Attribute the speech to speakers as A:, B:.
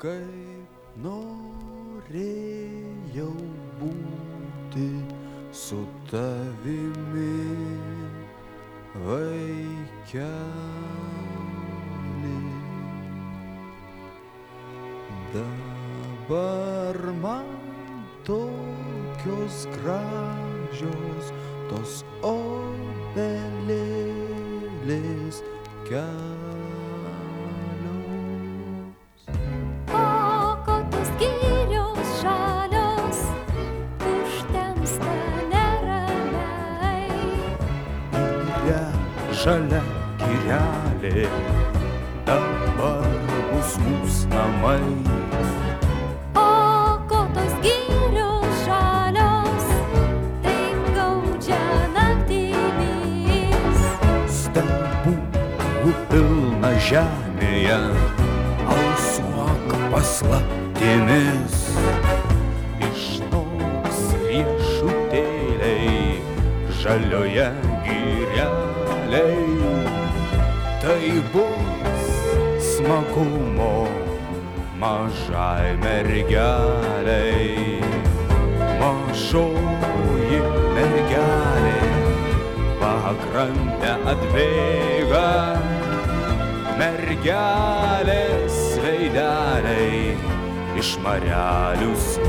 A: kaip norėjau būti su tavimi, vaikeli. Dabar man tokios gražios tos obelėlės kelios. Žalia girelė, dabar bus mūsų namai.
B: O kokios girios žalios, tai gaudžia naktimis.
A: Stebuklų pilna žemėje, alsuok paslaptimis. Iš tos riešutėliai, žalioje gireliai, tai bus smagumo mažai mergeliai. Mažoji mergelė pakrantę atbėga, mergelės veideliai iš marelių sniego